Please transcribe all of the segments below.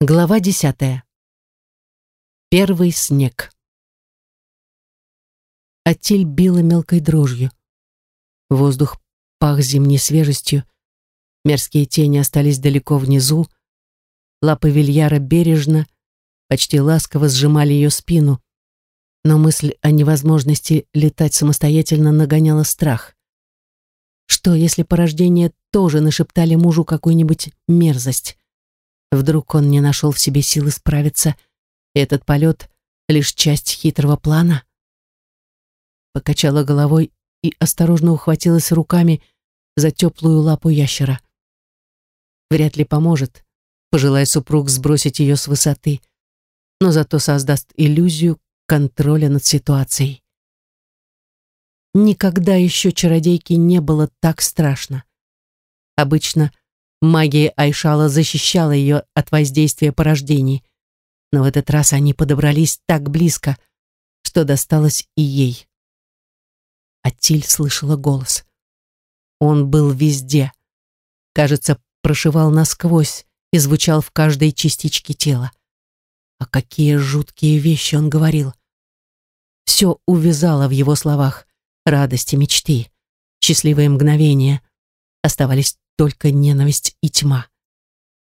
Глава десятая. Первый снег. Атиль била мелкой дрожью. Воздух пах зимней свежестью. Мерзкие тени остались далеко внизу. Лапы Вильяра бережно, почти ласково сжимали ее спину. Но мысль о невозможности летать самостоятельно нагоняла страх. Что, если порождение тоже нашептали мужу какую-нибудь мерзость? Вдруг он не нашел в себе силы справиться, и этот полет — лишь часть хитрого плана? Покачала головой и осторожно ухватилась руками за теплую лапу ящера. Вряд ли поможет, пожелая супруг сбросить ее с высоты, но зато создаст иллюзию контроля над ситуацией. Никогда еще чародейке не было так страшно. Обычно Магия Айшала защищала ее от воздействия порождений. Но в этот раз они подобрались так близко, что досталось и ей. Атиль слышала голос. Он был везде. Кажется, прошивал насквозь и звучал в каждой частичке тела. А какие жуткие вещи он говорил. Все увязало в его словах. Радости, мечты, счастливые мгновения. Оставались только ненависть и тьма.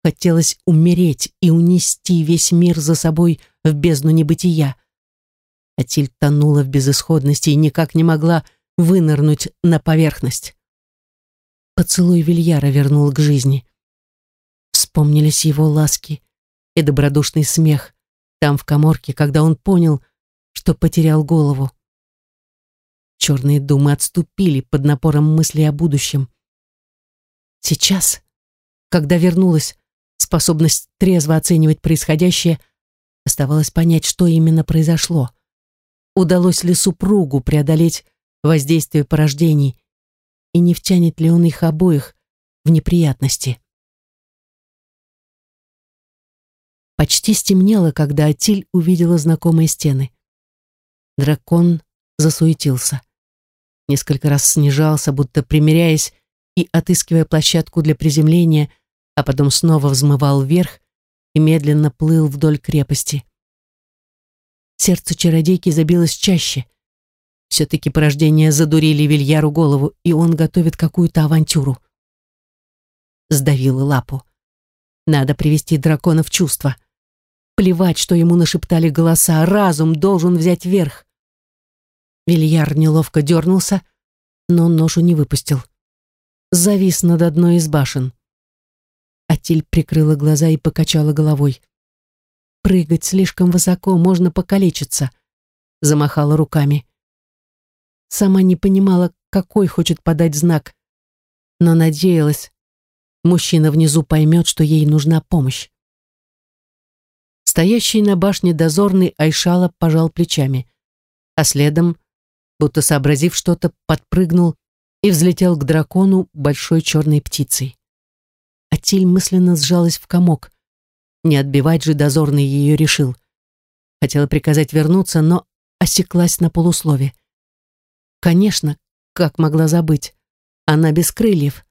Хотелось умереть и унести весь мир за собой в бездну небытия. Атиль тонула в безысходности и никак не могла вынырнуть на поверхность. Поцелуй Вильяра вернул к жизни. Вспомнились его ласки и добродушный смех там, в коморке, когда он понял, что потерял голову. Черные думы отступили под напором мыслей о будущем. Сейчас, когда вернулась способность трезво оценивать происходящее, оставалось понять, что именно произошло. Удалось ли супругу преодолеть воздействие порождений, и не втянет ли он их обоих в неприятности. Почти стемнело, когда Атиль увидела знакомые стены. Дракон засуетился. Несколько раз снижался, будто примиряясь и отыскивая площадку для приземления, а потом снова взмывал вверх и медленно плыл вдоль крепости. Сердце чародейки забилось чаще. Все-таки порождения задурили Вильяру голову, и он готовит какую-то авантюру. Сдавила лапу. Надо привести дракона в чувство. Плевать, что ему нашептали голоса, разум должен взять верх. Вильяр неловко дернулся, но ношу не выпустил завис над одной из башен. Атиль прикрыла глаза и покачала головой. «Прыгать слишком высоко, можно покалечиться», — замахала руками. Сама не понимала, какой хочет подать знак, но надеялась, мужчина внизу поймет, что ей нужна помощь. Стоящий на башне дозорный Айшала пожал плечами, а следом, будто сообразив что-то, подпрыгнул и взлетел к дракону большой черной птицей. Атиль мысленно сжалась в комок. Не отбивать же дозорный ее решил. Хотела приказать вернуться, но осеклась на полуслове. Конечно, как могла забыть. Она без крыльев.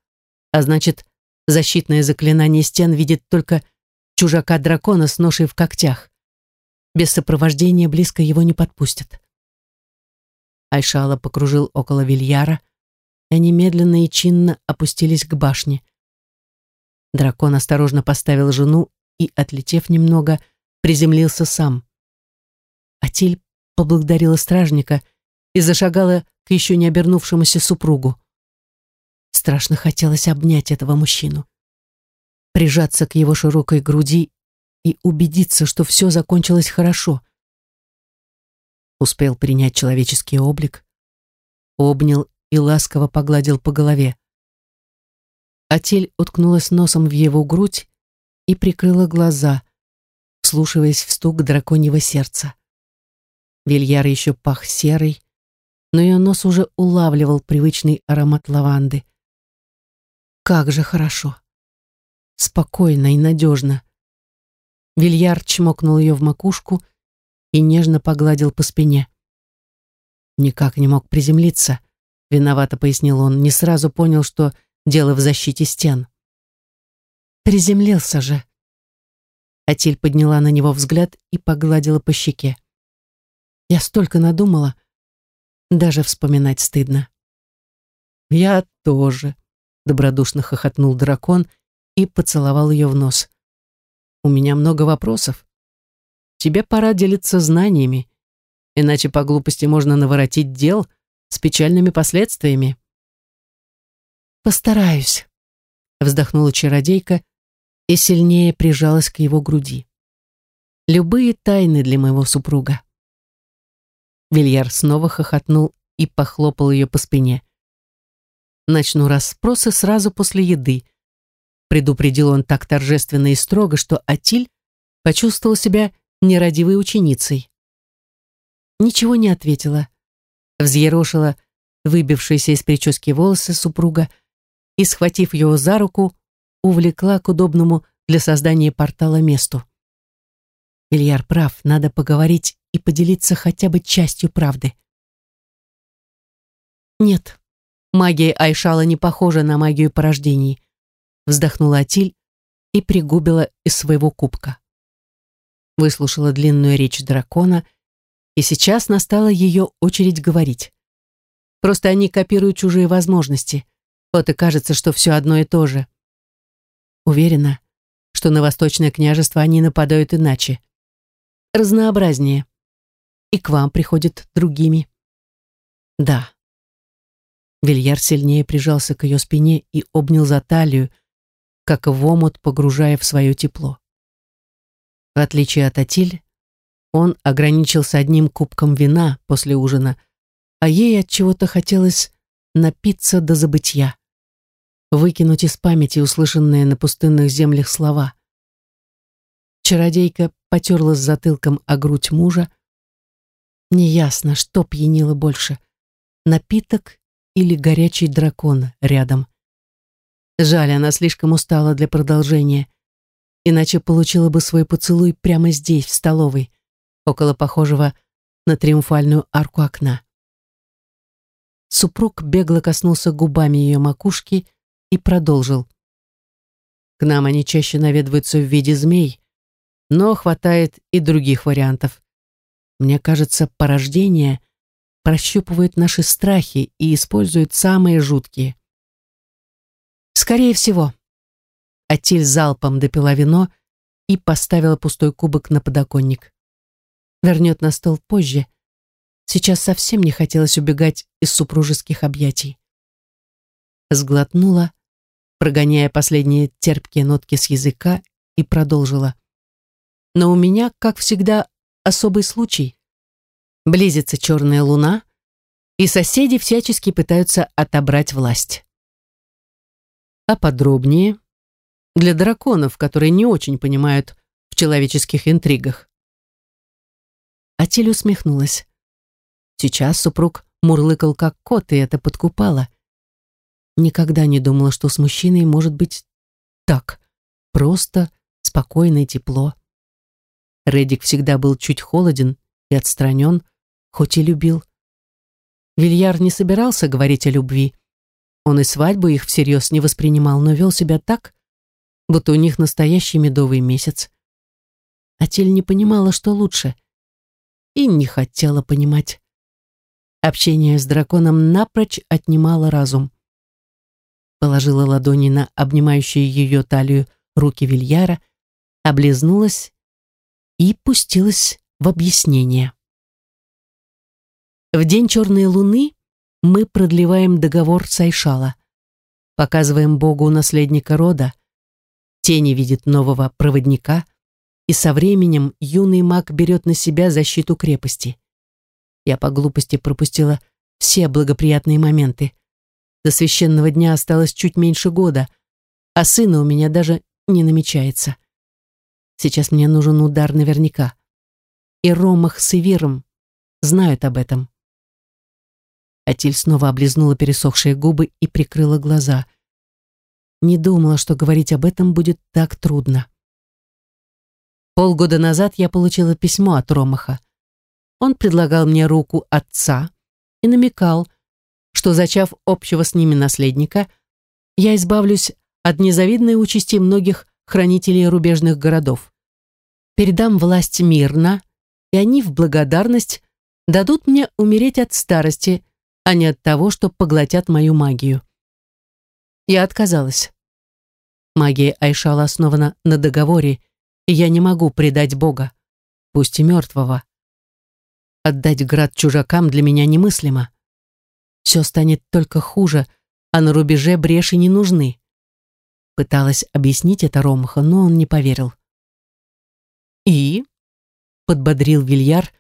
А значит, защитное заклинание стен видит только чужака-дракона с ношей в когтях. Без сопровождения близко его не подпустят. Айшала покружил около Вильяра, и они медленно и чинно опустились к башне. Дракон осторожно поставил жену и, отлетев немного, приземлился сам. Атиль поблагодарила стражника и зашагала к еще не обернувшемуся супругу. Страшно хотелось обнять этого мужчину, прижаться к его широкой груди и убедиться, что все закончилось хорошо. Успел принять человеческий облик, обнял и ласково погладил по голове. Атель уткнулась носом в его грудь и прикрыла глаза, вслушиваясь в стук драконьего сердца. Вильяр еще пах серой, но ее нос уже улавливал привычный аромат лаванды. Как же хорошо! Спокойно и надежно. Вильяр чмокнул ее в макушку и нежно погладил по спине. Никак не мог приземлиться, Виновато пояснил он, не сразу понял, что дело в защите стен. Приземлился же. Атиль подняла на него взгляд и погладила по щеке. Я столько надумала, даже вспоминать стыдно. «Я тоже», — добродушно хохотнул дракон и поцеловал ее в нос. «У меня много вопросов. Тебе пора делиться знаниями, иначе по глупости можно наворотить дел с печальными последствиями». «Постараюсь», — вздохнула чародейка и сильнее прижалась к его груди. «Любые тайны для моего супруга». Вильяр снова хохотнул и похлопал ее по спине. «Начну расспросы сразу после еды», предупредил он так торжественно и строго, что Атиль почувствовал себя нерадивой ученицей. Ничего не ответила, взъерошила выбившиеся из прически волосы супруга и, схватив его за руку, увлекла к удобному для создания портала месту. Ильяр прав, надо поговорить и поделиться хотя бы частью правды. Нет, магия Айшала не похожа на магию порождений, вздохнула Атиль и пригубила из своего кубка. Выслушала длинную речь дракона, и сейчас настала ее очередь говорить. Просто они копируют чужие возможности. Вот и кажется, что все одно и то же. Уверена, что на Восточное княжество они нападают иначе. Разнообразнее. И к вам приходят другими. Да. Вильяр сильнее прижался к ее спине и обнял за талию, как в омут погружая в свое тепло. В отличие от Атиль, он ограничился одним кубком вина после ужина, а ей от чего-то хотелось напиться до забытья, выкинуть из памяти услышанные на пустынных землях слова. Чародейка потерлась затылком о грудь мужа. Неясно, что пьянило больше — напиток или горячий дракон рядом. Жаль, она слишком устала для продолжения, иначе получила бы свой поцелуй прямо здесь, в столовой, около похожего на триумфальную арку окна. Супруг бегло коснулся губами ее макушки и продолжил. К нам они чаще наведываются в виде змей, но хватает и других вариантов. Мне кажется, порождение прощупывает наши страхи и использует самые жуткие. Скорее всего. Атиль залпом допила вино и поставила пустой кубок на подоконник. Вернет на стол позже. Сейчас совсем не хотелось убегать из супружеских объятий. Сглотнула, прогоняя последние терпкие нотки с языка, и продолжила. Но у меня, как всегда, особый случай. Близится черная луна, и соседи всячески пытаются отобрать власть а подробнее для драконов, которые не очень понимают в человеческих интригах. Атиль усмехнулась. Сейчас супруг мурлыкал как кот, и это подкупало. Никогда не думала, что с мужчиной может быть так, просто, спокойно и тепло. Редик всегда был чуть холоден и отстранен, хоть и любил. Вильяр не собирался говорить о любви, он и свадьбу их всерьез не воспринимал, но вел себя так, будто у них настоящий медовый месяц. Атель не понимала, что лучше, и не хотела понимать. Общение с драконом напрочь отнимало разум. Положила ладони на обнимающие ее талию руки Вильяра, облизнулась и пустилась в объяснение. В день черной луны мы продлеваем договор Сайшала, показываем Богу наследника рода, тени видит нового проводника, и со временем юный маг берет на себя защиту крепости. Я по глупости пропустила все благоприятные моменты. До священного дня осталось чуть меньше года, а сына у меня даже не намечается. Сейчас мне нужен удар наверняка. И Ромах с Ивиром знают об этом. Атиль снова облизнула пересохшие губы и прикрыла глаза. Не думала, что говорить об этом будет так трудно. Полгода назад я получила письмо от Ромаха. Он предлагал мне руку отца и намекал, что, зачав общего с ними наследника, я избавлюсь от незавидной участи многих хранителей рубежных городов. передам власть мирно, и они в благодарность дадут мне умереть от старости, а не от того, что поглотят мою магию. Я отказалась. Магия Айшала основана на договоре, и я не могу предать Бога, пусть и мертвого. Отдать град чужакам для меня немыслимо. Все станет только хуже, а на рубеже бреши не нужны. Пыталась объяснить это Ромаха, но он не поверил. «И?» — подбодрил Вильяр,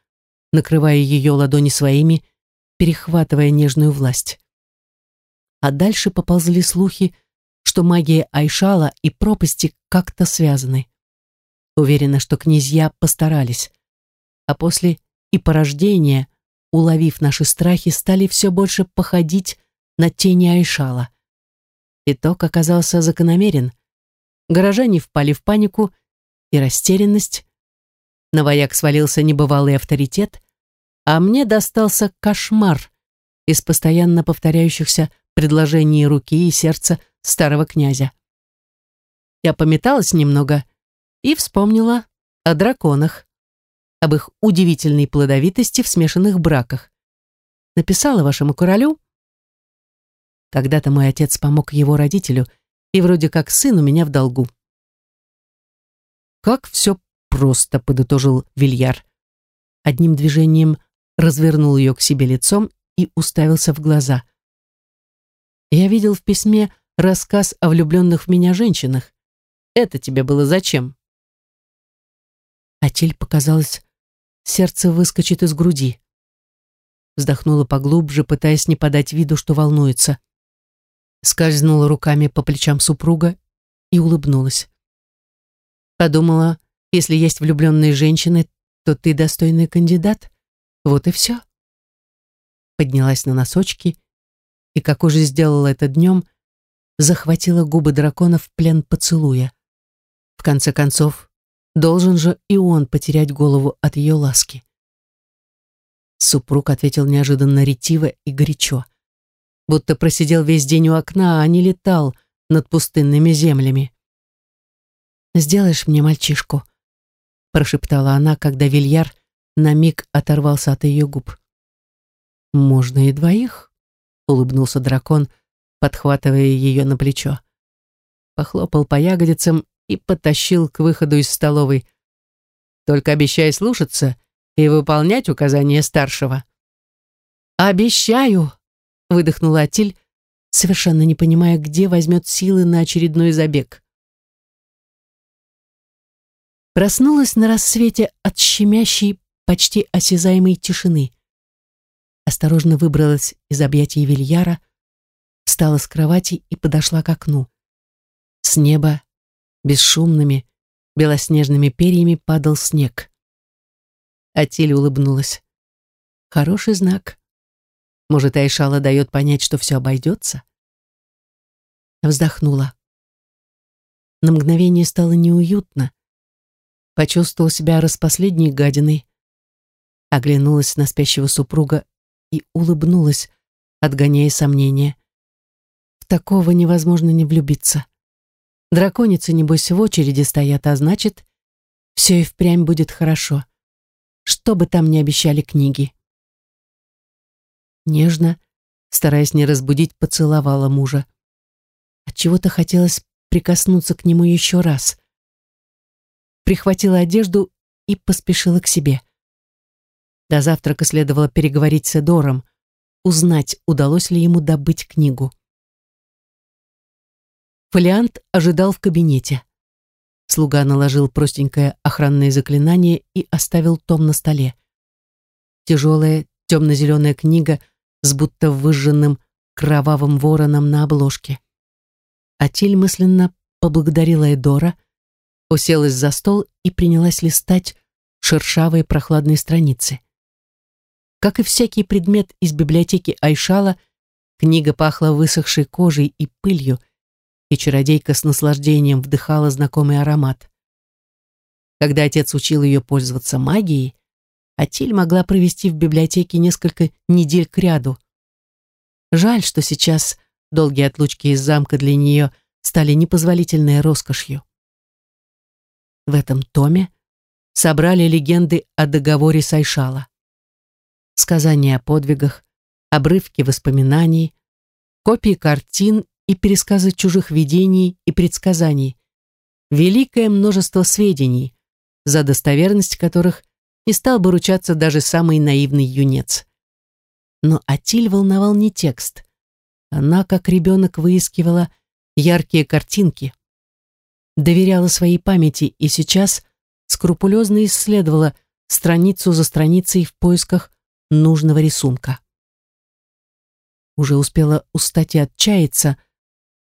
накрывая ее ладони своими, перехватывая нежную власть. А дальше поползли слухи, что магия Айшала и пропасти как-то связаны. Уверена, что князья постарались. А после и порождения, уловив наши страхи, стали все больше походить на тени Айшала. Итог оказался закономерен. Горожане впали в панику и растерянность. На вояк свалился небывалый авторитет, а мне достался кошмар из постоянно повторяющихся предложений руки и сердца старого князя. Я пометалась немного и вспомнила о драконах, об их удивительной плодовитости в смешанных браках. Написала вашему королю. Когда-то мой отец помог его родителю, и вроде как сын у меня в долгу. Как все просто, подытожил Вильяр. Одним движением развернул ее к себе лицом и уставился в глаза. Я видел в письме рассказ о влюбленных в меня женщинах. Это тебе было зачем? Атиль показалось, сердце выскочит из груди. Вздохнула поглубже, пытаясь не подать виду, что волнуется. Скользнула руками по плечам супруга и улыбнулась. Подумала, если есть влюбленные женщины, то ты достойный кандидат. Вот и все. Поднялась на носочки и, как уже сделала это днем, захватила губы дракона в плен поцелуя. В конце концов, должен же и он потерять голову от ее ласки. Супруг ответил неожиданно ретиво и горячо, будто просидел весь день у окна, а не летал над пустынными землями. «Сделаешь мне мальчишку?» прошептала она, когда Вильяр на миг оторвался от ее губ. «Можно и двоих», — улыбнулся дракон, подхватывая ее на плечо. Похлопал по ягодицам и потащил к выходу из столовой. «Только обещай слушаться и выполнять указания старшего». «Обещаю!» — выдохнула Атиль, совершенно не понимая, где возьмет силы на очередной забег. Проснулась на рассвете от щемящей, почти осязаемой тишины. Осторожно выбралась из объятий Вильяра, встала с кровати и подошла к окну. С неба бесшумными, белоснежными перьями падал снег. Атиль улыбнулась. Хороший знак. Может, Айшала дает понять, что все обойдется? Вздохнула. На мгновение стало неуютно, почувствовал себя распоследней гадиной, оглянулась на спящего супруга и улыбнулась, отгоняя сомнения. В такого невозможно не влюбиться. Драконицы, небось, в очереди стоят, а значит, все и впрямь будет хорошо. Что бы там ни обещали книги. Нежно, стараясь не разбудить, поцеловала мужа. Отчего-то хотелось прикоснуться к нему еще раз прихватила одежду и поспешила к себе. До завтрака следовало переговорить с Эдором, узнать, удалось ли ему добыть книгу. Фолиант ожидал в кабинете. Слуга наложил простенькое охранное заклинание и оставил том на столе. Тяжелая темно-зеленая книга с будто выжженным кровавым вороном на обложке. Атиль мысленно поблагодарила Эдора, уселась за стол и принялась листать шершавые прохладные страницы. Как и всякий предмет из библиотеки Айшала, книга пахла высохшей кожей и пылью, и чародейка с наслаждением вдыхала знакомый аромат. Когда отец учил ее пользоваться магией, Атиль могла провести в библиотеке несколько недель кряду. Жаль, что сейчас долгие отлучки из замка для нее стали непозволительной роскошью. В этом томе собрали легенды о договоре Сайшала. Сказания о подвигах, обрывки воспоминаний, копии картин и пересказы чужих видений и предсказаний, великое множество сведений, за достоверность которых не стал бы ручаться даже самый наивный юнец. Но Атиль волновал не текст. Она, как ребенок, выискивала яркие картинки, доверяла своей памяти и сейчас скрупулезно исследовала страницу за страницей в поисках нужного рисунка. Уже успела устать и отчаяться,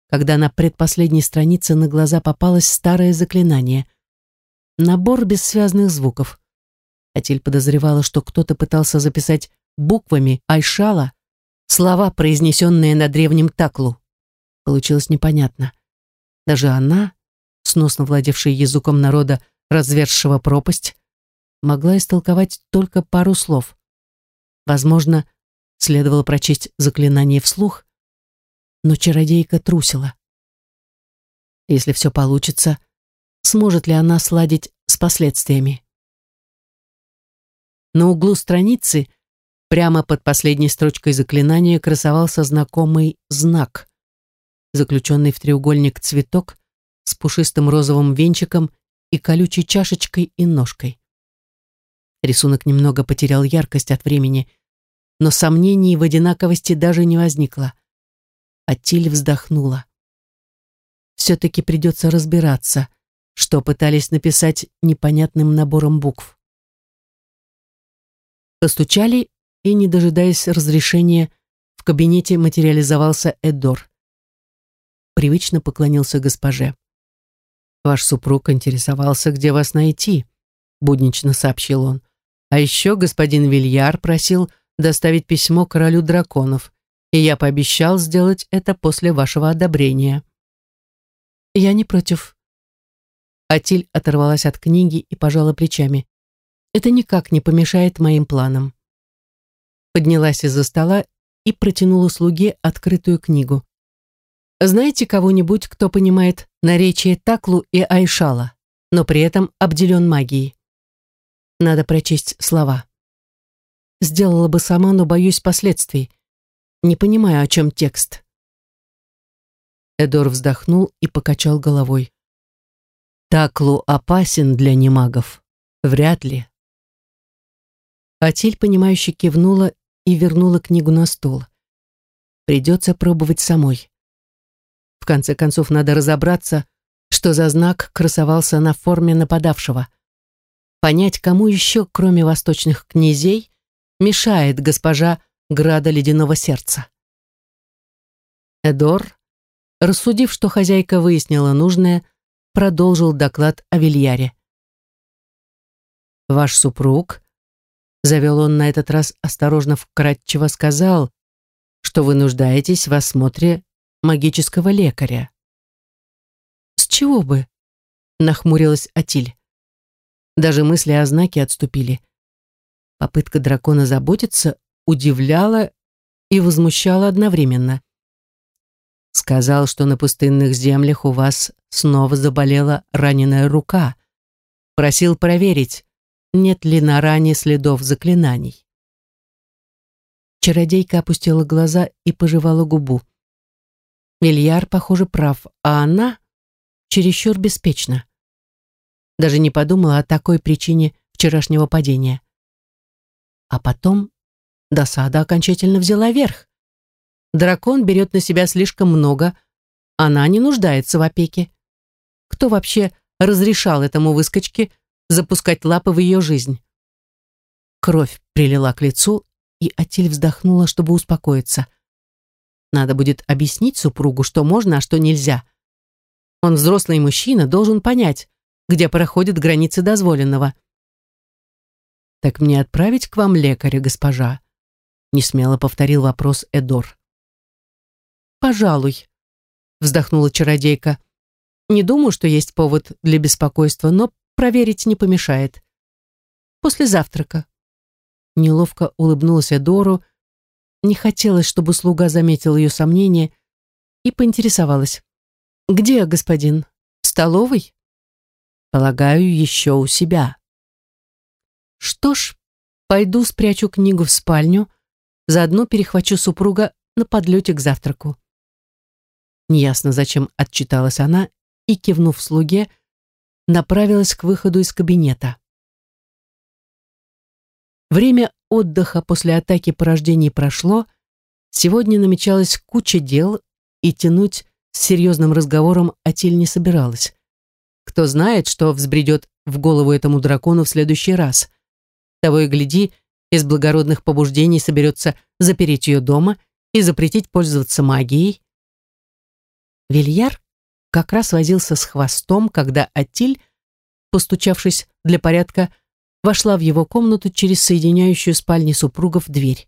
когда на предпоследней странице на глаза попалось старое заклинание. Набор бессвязных звуков. Атиль подозревала, что кто-то пытался записать буквами Айшала слова, произнесенные на древнем таклу. Получилось непонятно. Даже она, сносно владевшая языком народа, развершего пропасть, могла истолковать только пару слов. Возможно, следовало прочесть заклинание вслух, но чародейка трусила. Если все получится, сможет ли она сладить с последствиями? На углу страницы, прямо под последней строчкой заклинания, красовался знакомый знак, заключенный в треугольник цветок с пушистым розовым венчиком и колючей чашечкой и ножкой. Рисунок немного потерял яркость от времени, но сомнений в одинаковости даже не возникло. Атиль вздохнула. Все-таки придется разбираться, что пытались написать непонятным набором букв. Постучали, и, не дожидаясь разрешения, в кабинете материализовался Эдор. Привычно поклонился госпоже. «Ваш супруг интересовался, где вас найти», — буднично сообщил он. «А еще господин Вильяр просил доставить письмо королю драконов, и я пообещал сделать это после вашего одобрения». «Я не против». Атиль оторвалась от книги и пожала плечами. «Это никак не помешает моим планам». Поднялась из-за стола и протянула слуге открытую книгу. Знаете кого-нибудь, кто понимает наречие Таклу и Айшала, но при этом обделен магией? Надо прочесть слова. Сделала бы сама, но боюсь последствий. Не понимаю, о чем текст. Эдор вздохнул и покачал головой. Таклу опасен для немагов. Вряд ли. Атиль, понимающе кивнула и вернула книгу на стол. Придется пробовать самой. В конце концов, надо разобраться, что за знак красовался на форме нападавшего. Понять, кому еще, кроме восточных князей, мешает госпожа Града Ледяного Сердца. Эдор, рассудив, что хозяйка выяснила нужное, продолжил доклад о Вильяре. «Ваш супруг», — завел он на этот раз осторожно вкратчиво сказал, что вы нуждаетесь в осмотре магического лекаря. «С чего бы?» — нахмурилась Атиль. Даже мысли о знаке отступили. Попытка дракона заботиться удивляла и возмущала одновременно. Сказал, что на пустынных землях у вас снова заболела раненая рука. Просил проверить, нет ли на ране следов заклинаний. Чародейка опустила глаза и пожевала губу. Мильяр, похоже, прав, а она чересчур беспечна. Даже не подумала о такой причине вчерашнего падения. А потом досада окончательно взяла верх. Дракон берет на себя слишком много, она не нуждается в опеке. Кто вообще разрешал этому выскочке запускать лапы в ее жизнь? Кровь прилила к лицу, и Атиль вздохнула, чтобы успокоиться. Надо будет объяснить супругу, что можно, а что нельзя. Он взрослый мужчина, должен понять, где проходят границы дозволенного. «Так мне отправить к вам лекаря, госпожа?» Несмело повторил вопрос Эдор. «Пожалуй», — вздохнула чародейка. «Не думаю, что есть повод для беспокойства, но проверить не помешает. После завтрака». Неловко улыбнулась Эдору, не хотелось, чтобы слуга заметил ее сомнение и поинтересовалась. «Где господин? В столовой?» «Полагаю, еще у себя», Что ж, пойду спрячу книгу в спальню, заодно перехвачу супруга на подлете к завтраку. Неясно, зачем отчиталась она и, кивнув слуге, направилась к выходу из кабинета. Время отдыха после атаки порождений прошло, сегодня намечалась куча дел, и тянуть с серьезным разговором Атиль не собиралась. Кто знает, что взбредет в голову этому дракону в следующий раз. Того и гляди, из благородных побуждений соберется запереть ее дома и запретить пользоваться магией. Вильяр как раз возился с хвостом, когда Атиль, постучавшись для порядка, вошла в его комнату через соединяющую спальни супругов дверь.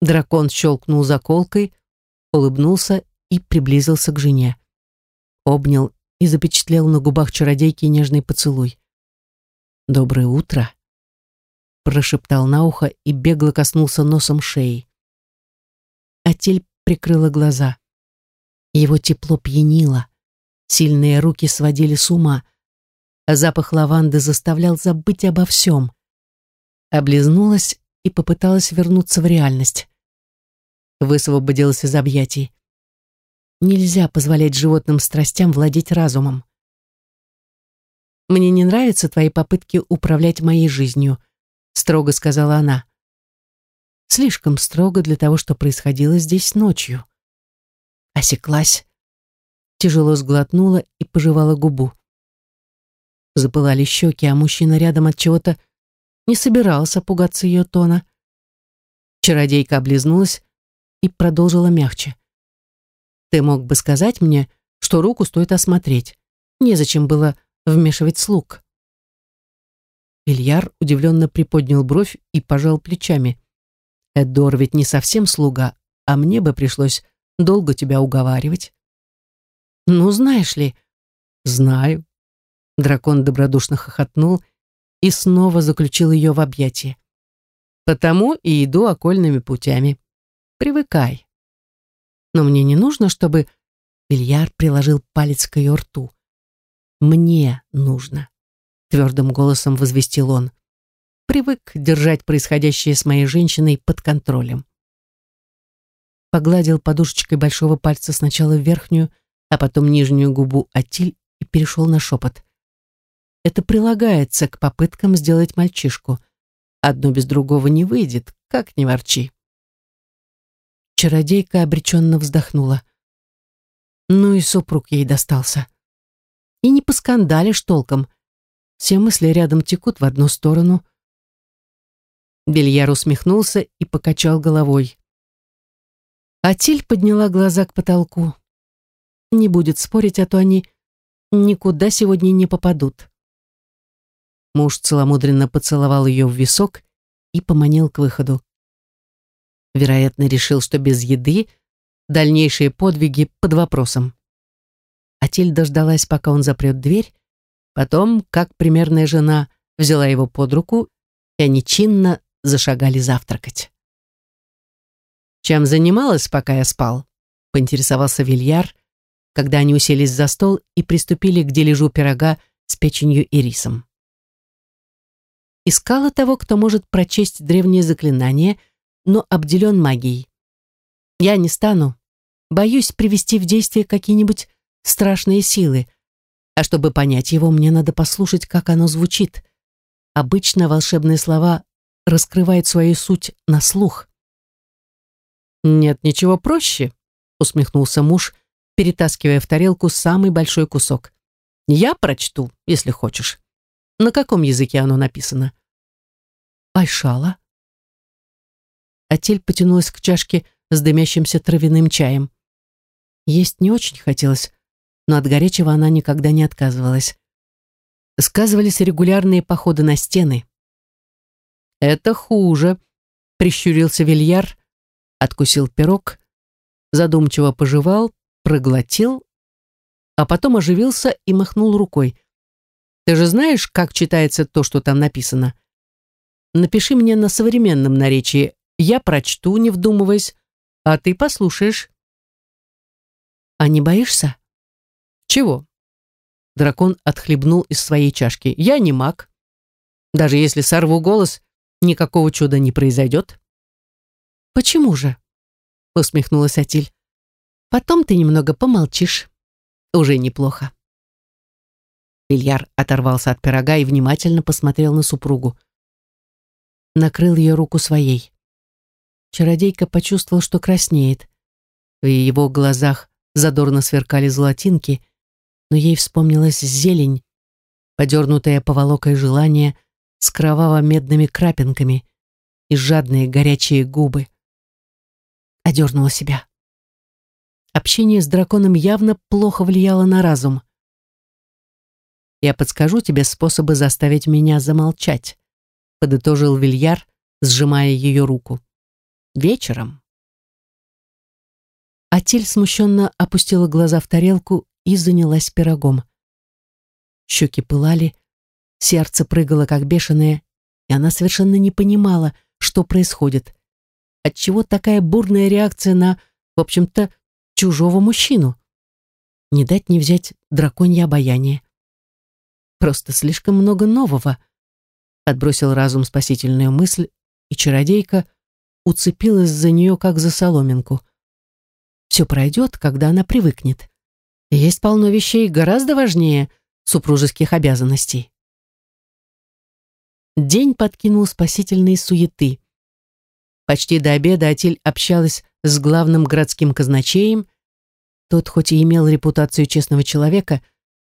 Дракон щелкнул заколкой, улыбнулся и приблизился к жене. Обнял и запечатлел на губах чародейки нежный поцелуй. «Доброе утро!» Прошептал на ухо и бегло коснулся носом шеи. Атель прикрыла глаза. Его тепло пьянило, сильные руки сводили с ума, а запах лаванды заставлял забыть обо всем. Облизнулась и попыталась вернуться в реальность. Высвободилась из объятий. Нельзя позволять животным страстям владеть разумом. «Мне не нравятся твои попытки управлять моей жизнью», строго сказала она. Слишком строго для того, что происходило здесь ночью. Осеклась, тяжело сглотнула и пожевала губу. Запылали щеки, а мужчина рядом от чего-то не собирался пугаться ее тона. Чародейка облизнулась и продолжила мягче. Ты мог бы сказать мне, что руку стоит осмотреть. Незачем было вмешивать слуг. Ильяр удивленно приподнял бровь и пожал плечами. Эдор ведь не совсем слуга, а мне бы пришлось долго тебя уговаривать. Ну, знаешь ли, знаю. Дракон добродушно хохотнул и снова заключил ее в объятия. Потому и иду окольными путями. Привыкай но мне не нужно, чтобы Вильяр приложил палец к ее рту. «Мне нужно», — твердым голосом возвестил он. «Привык держать происходящее с моей женщиной под контролем». Погладил подушечкой большого пальца сначала верхнюю, а потом нижнюю губу Атиль и перешел на шепот. «Это прилагается к попыткам сделать мальчишку. Одно без другого не выйдет, как ни ворчи». Чародейка обреченно вздохнула. Ну и супруг ей достался. И не поскандалишь толком. Все мысли рядом текут в одну сторону. Бельяр усмехнулся и покачал головой. Атиль подняла глаза к потолку. Не будет спорить, а то они никуда сегодня не попадут. Муж целомудренно поцеловал ее в висок и поманил к выходу. Вероятно, решил, что без еды дальнейшие подвиги под вопросом. Атиль дождалась, пока он запрет дверь, потом, как примерная жена, взяла его под руку, и они чинно зашагали завтракать. «Чем занималась, пока я спал?» — поинтересовался Вильяр, когда они уселись за стол и приступили к дележу пирога с печенью и рисом. Искала того, кто может прочесть древние заклинания — но обделен магией. Я не стану. Боюсь привести в действие какие-нибудь страшные силы. А чтобы понять его, мне надо послушать, как оно звучит. Обычно волшебные слова раскрывают свою суть на слух. «Нет ничего проще», — усмехнулся муж, перетаскивая в тарелку самый большой кусок. «Я прочту, если хочешь. На каком языке оно написано?» «Айшала», Атель потянулась к чашке с дымящимся травяным чаем. Есть не очень хотелось, но от горячего она никогда не отказывалась. Сказывались регулярные походы на стены. «Это хуже», — прищурился Вильяр, откусил пирог, задумчиво пожевал, проглотил, а потом оживился и махнул рукой. «Ты же знаешь, как читается то, что там написано? Напиши мне на современном наречии я прочту, не вдумываясь, а ты послушаешь. А не боишься? Чего? Дракон отхлебнул из своей чашки. Я не маг. Даже если сорву голос, никакого чуда не произойдет. Почему же? Усмехнулась Атиль. Потом ты немного помолчишь. Уже неплохо. Ильяр оторвался от пирога и внимательно посмотрел на супругу. Накрыл ее руку своей. Чародейка почувствовал, что краснеет. В его глазах задорно сверкали золотинки, но ей вспомнилась зелень, подернутая поволокой желания с кроваво-медными крапинками и жадные горячие губы. Одернула себя. Общение с драконом явно плохо влияло на разум. «Я подскажу тебе способы заставить меня замолчать», подытожил Вильяр, сжимая ее руку. «Вечером». Атиль смущенно опустила глаза в тарелку и занялась пирогом. Щеки пылали, сердце прыгало как бешеное, и она совершенно не понимала, что происходит. Отчего такая бурная реакция на, в общем-то, чужого мужчину? Не дать не взять драконье обаяние. Просто слишком много нового. Отбросил разум спасительную мысль, и чародейка уцепилась за нее, как за соломинку. Все пройдет, когда она привыкнет. Есть полно вещей гораздо важнее супружеских обязанностей. День подкинул спасительные суеты. Почти до обеда Атиль общалась с главным городским казначеем. Тот, хоть и имел репутацию честного человека,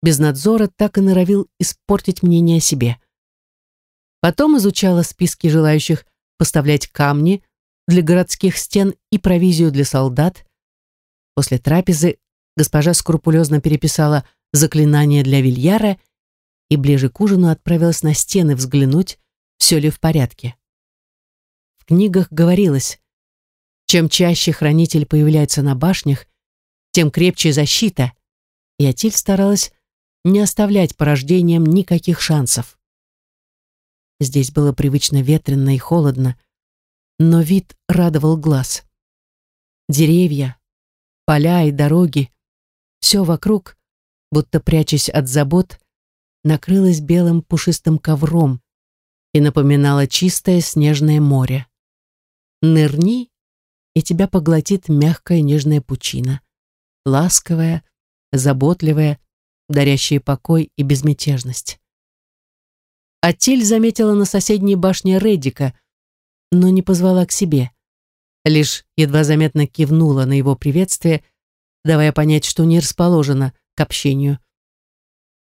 без надзора так и норовил испортить мнение о себе. Потом изучала списки желающих поставлять камни для городских стен и провизию для солдат. После трапезы госпожа скрупулезно переписала заклинание для Вильяра и ближе к ужину отправилась на стены взглянуть, все ли в порядке. В книгах говорилось, чем чаще хранитель появляется на башнях, тем крепче защита, и Атиль старалась не оставлять порождениям никаких шансов. Здесь было привычно ветрено и холодно, но вид радовал глаз. Деревья, поля и дороги, все вокруг, будто прячась от забот, накрылось белым пушистым ковром и напоминало чистое снежное море. Нырни, и тебя поглотит мягкая нежная пучина, ласковая, заботливая, дарящая покой и безмятежность. Атиль заметила на соседней башне Редика, но не позвала к себе. Лишь едва заметно кивнула на его приветствие – давая понять, что не расположена к общению.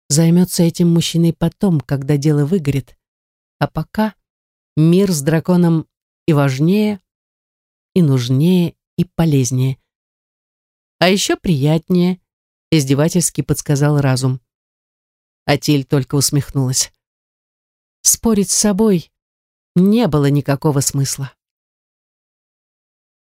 Займется этим мужчиной потом, когда дело выгорит. А пока мир с драконом и важнее, и нужнее, и полезнее. А еще приятнее, издевательски подсказал разум. Атиль только усмехнулась. Спорить с собой не было никакого смысла.